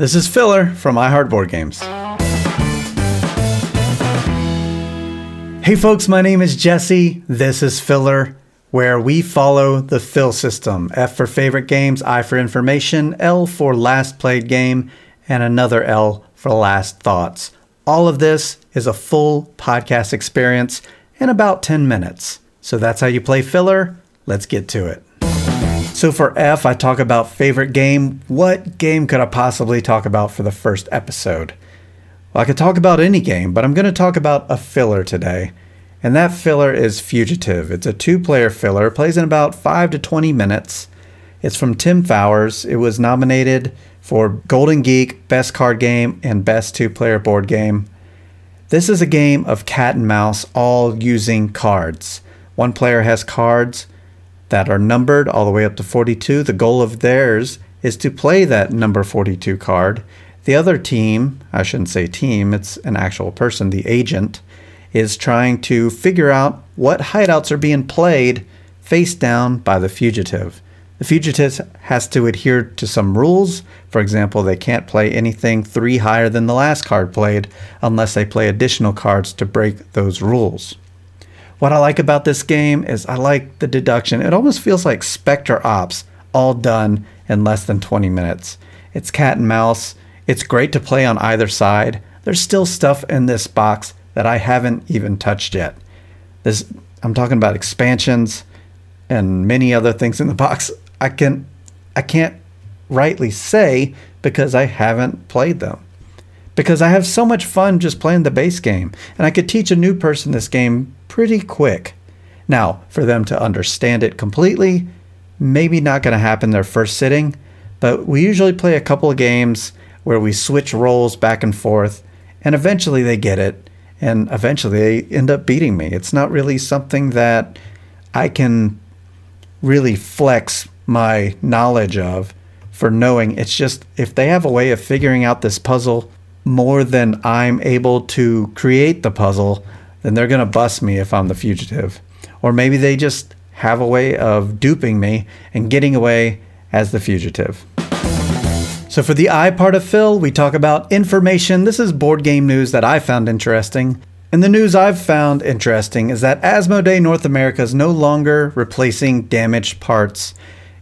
This is Filler from iHeartBoard Games. Hey folks, my name is Jesse. This is Filler, where we follow the fill system F for favorite games, I for information, L for last played game, and another L for last thoughts. All of this is a full podcast experience in about 10 minutes. So that's how you play filler. Let's get to it. So for F, I talk about favorite game. What game could I possibly talk about for the first episode? Well, I could talk about any game, but I'm going to talk about a filler today. And that filler is Fugitive. It's a two player filler, plays in about 5 to 20 minutes. It's from Tim Fowers. It was nominated for Golden Geek, Best Card Game, and Best Two Player Board Game. This is a game of cat and mouse, all using cards. One player has cards that are numbered all the way up to 42. The goal of theirs is to play that number 42 card. The other team, I shouldn't say team, it's an actual person, the agent, is trying to figure out what hideouts are being played face down by the fugitive. The fugitive has to adhere to some rules. For example, they can't play anything three higher than the last card played unless they play additional cards to break those rules. What I like about this game is I like the deduction. It almost feels like Specter Ops, all done in less than 20 minutes. It's cat and mouse. It's great to play on either side. There's still stuff in this box that I haven't even touched yet. This I'm talking about expansions and many other things in the box. I can I can't rightly say because I haven't played them. Because I have so much fun just playing the base game and I could teach a new person this game pretty quick. Now, for them to understand it completely, maybe not going to happen their first sitting, but we usually play a couple of games where we switch roles back and forth, and eventually they get it, and eventually they end up beating me. It's not really something that I can really flex my knowledge of for knowing. It's just if they have a way of figuring out this puzzle more than I'm able to create the puzzle, then they're going to bust me if I'm the fugitive. Or maybe they just have a way of duping me and getting away as the fugitive. So, for the I part of fill, we talk about information. This is board game news that I found interesting. And the news I've found interesting is that Asmodee North America is no longer replacing damaged parts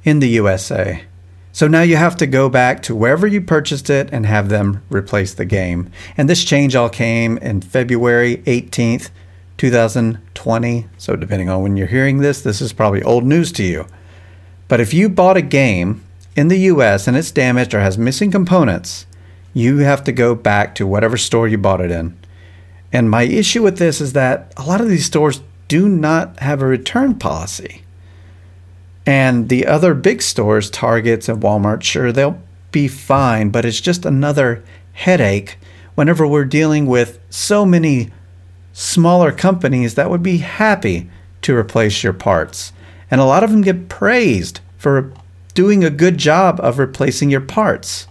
in the USA. So now you have to go back to wherever you purchased it and have them replace the game. And this change all came in February 18th, 2020. So depending on when you're hearing this, this is probably old news to you. But if you bought a game in the US and it's damaged or has missing components, you have to go back to whatever store you bought it in. And my issue with this is that a lot of these stores do not have a return policy. And the other big stores, Targets and Walmart, sure, they'll be fine, but it's just another headache whenever we're dealing with so many smaller companies that would be happy to replace your parts. And a lot of them get praised for doing a good job of replacing your parts.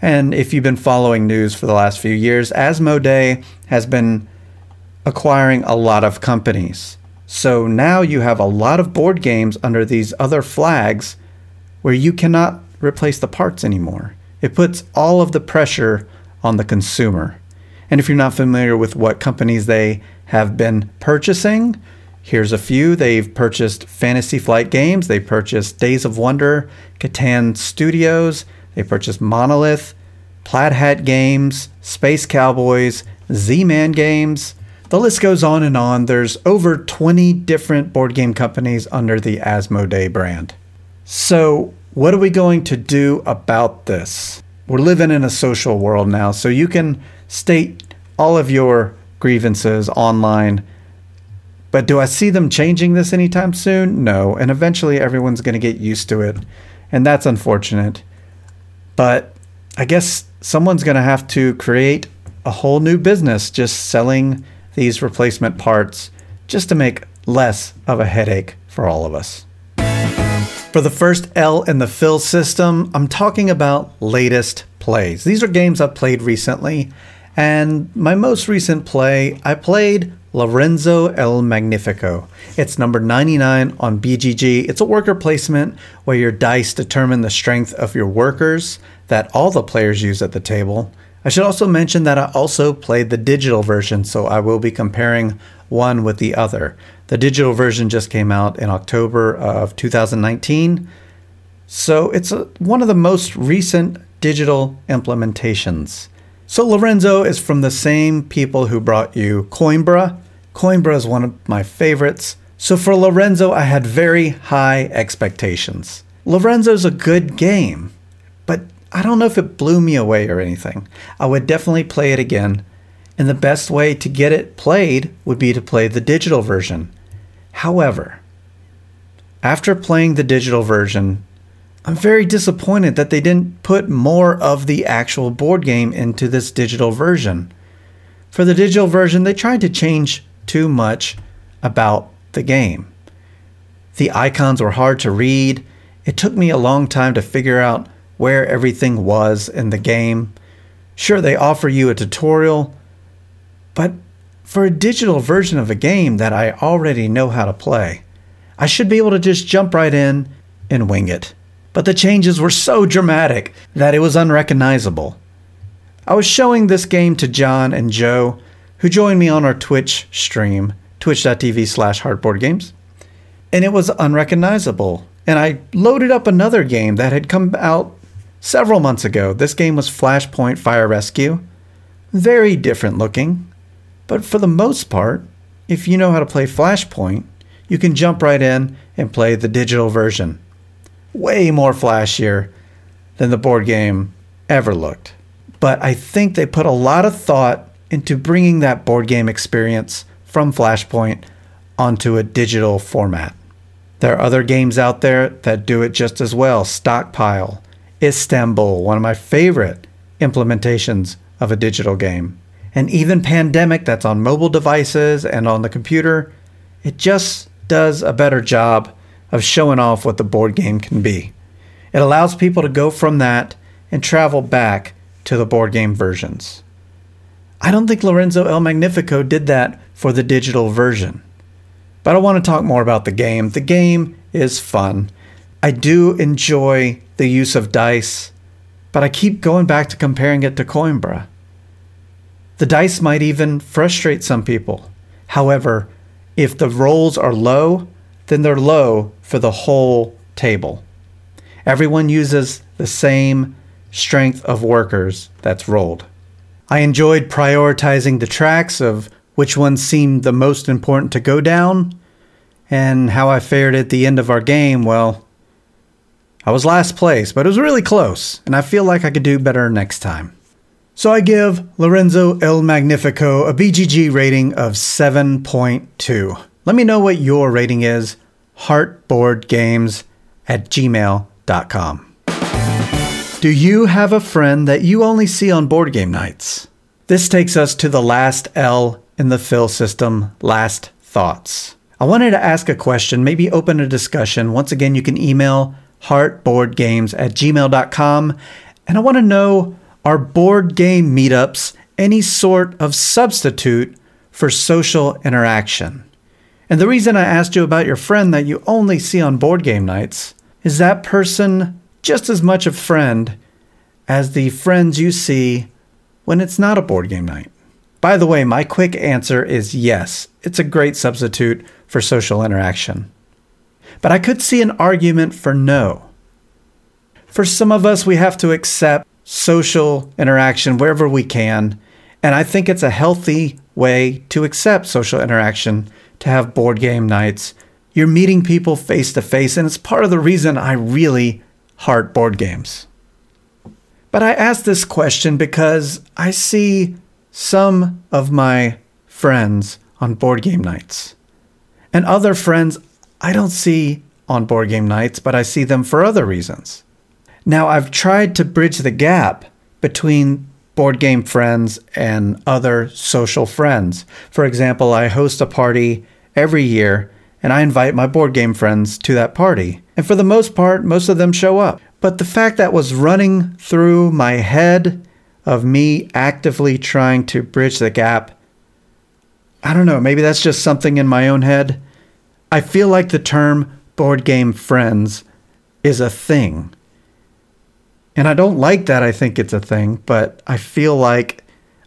And if you've been following news for the last few years, Asmodee has been acquiring a lot of companies. So now you have a lot of board games under these other flags where you cannot replace the parts anymore. It puts all of the pressure on the consumer. And if you're not familiar with what companies they have been purchasing, here's a few. They've purchased Fantasy Flight Games, they purchased Days of Wonder, Catan Studios, they purchased Monolith, Plaid Hat Games, Space Cowboys, Z Man Games, the list goes on and on. There's over 20 different board game companies under the Asmodee brand. So, what are we going to do about this? We're living in a social world now, so you can state all of your grievances online. But do I see them changing this anytime soon? No. And eventually everyone's going to get used to it. And that's unfortunate. But I guess someone's going to have to create a whole new business just selling these replacement parts just to make less of a headache for all of us. For the first L in the fill system, I'm talking about latest plays. These are games I've played recently, and my most recent play, I played Lorenzo El Magnifico. It's number 99 on BGG. It's a worker placement where your dice determine the strength of your workers that all the players use at the table. I should also mention that I also played the digital version, so I will be comparing one with the other. The digital version just came out in October of 2019, so it's a, one of the most recent digital implementations. So Lorenzo is from the same people who brought you Coimbra, Coimbra is one of my favorites. So for Lorenzo, I had very high expectations. Lorenzo's a good game, I don't know if it blew me away or anything. I would definitely play it again, and the best way to get it played would be to play the digital version. However, after playing the digital version, I'm very disappointed that they didn't put more of the actual board game into this digital version. For the digital version, they tried to change too much about the game. The icons were hard to read. It took me a long time to figure out where everything was in the game. Sure, they offer you a tutorial, but for a digital version of a game that I already know how to play, I should be able to just jump right in and wing it. But the changes were so dramatic that it was unrecognizable. I was showing this game to John and Joe, who joined me on our Twitch stream, twitch.tv slash hardboardgames. And it was unrecognizable. And I loaded up another game that had come out several months ago. This game was Flashpoint Fire Rescue. Very different looking. But for the most part, if you know how to play Flashpoint, you can jump right in and play the digital version. Way more flashier than the board game ever looked. But I think they put a lot of thought into bringing that board game experience from Flashpoint onto a digital format. There are other games out there that do it just as well. Stockpile, Istanbul, one of my favorite implementations of a digital game. And even Pandemic, that's on mobile devices and on the computer, it just does a better job of showing off what the board game can be. It allows people to go from that and travel back to the board game versions. I don't think Lorenzo El Magnifico did that for the digital version. But I want to talk more about the game. The game is fun. I do enjoy the use of dice, but I keep going back to comparing it to Coimbra. The dice might even frustrate some people. However, if the rolls are low, then they're low for the whole table. Everyone uses the same strength of workers that's rolled. I enjoyed prioritizing the tracks of which ones seemed the most important to go down, and how I fared at the end of our game, well, I was last place, but it was really close, and I feel like I could do better next time. So I give Lorenzo El Magnifico a BGG rating of 7.2. Let me know what your rating is. Heartboardgames at gmail.com. Do you have a friend that you only see on board game nights? This takes us to the last L in the fill system, last thoughts. I wanted to ask a question, maybe open a discussion. Once again, you can email heartboardgames at gmail.com. And I want to know are board game meetups any sort of substitute for social interaction? And the reason I asked you about your friend that you only see on board game nights is that person just as much a friend as the friends you see when it's not a board game night. By the way, my quick answer is yes, it's a great substitute for social interaction. But I could see an argument for no. For some of us, we have to accept social interaction wherever we can, and I think it's a healthy way to accept social interaction to have board game nights. You're meeting people face to face, and it's part of the reason I really heart board games. But I ask this question because I see some of my friends on board game nights, and other friends I don't see on board game nights, but I see them for other reasons. Now, I've tried to bridge the gap between board game friends and other social friends. For example, I host a party every year and I invite my board game friends to that party. And for the most part, most of them show up. But the fact that was running through my head of me actively trying to bridge the gap, I don't know, maybe that's just something in my own head. I feel like the term board game friends is a thing. And I don't like that I think it's a thing, but I feel like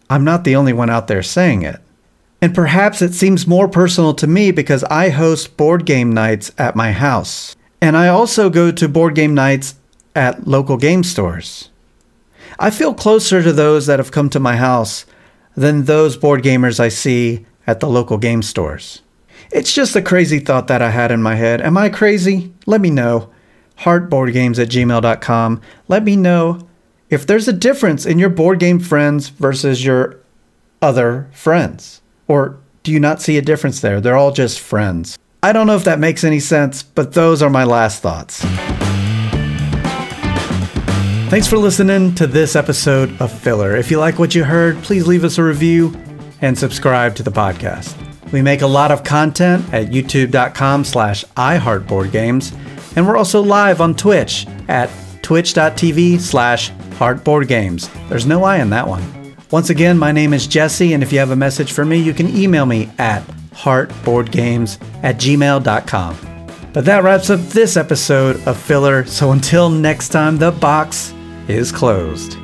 I'm not the only one out there saying it. And perhaps it seems more personal to me because I host board game nights at my house. And I also go to board game nights at local game stores. I feel closer to those that have come to my house than those board gamers I see at the local game stores. It's just a crazy thought that I had in my head. Am I crazy? Let me know. Heartboardgames at gmail.com. Let me know if there's a difference in your board game friends versus your other friends. Or do you not see a difference there? They're all just friends. I don't know if that makes any sense, but those are my last thoughts. Thanks for listening to this episode of Filler. If you like what you heard, please leave us a review and subscribe to the podcast. We make a lot of content at youtube.com slash iheartboardgames, and we're also live on Twitch at twitch.tv slash heartboardgames. There's no I in that one. Once again, my name is Jesse, and if you have a message for me, you can email me at heartboardgames at gmail.com. But that wraps up this episode of Filler, so until next time, the box is closed.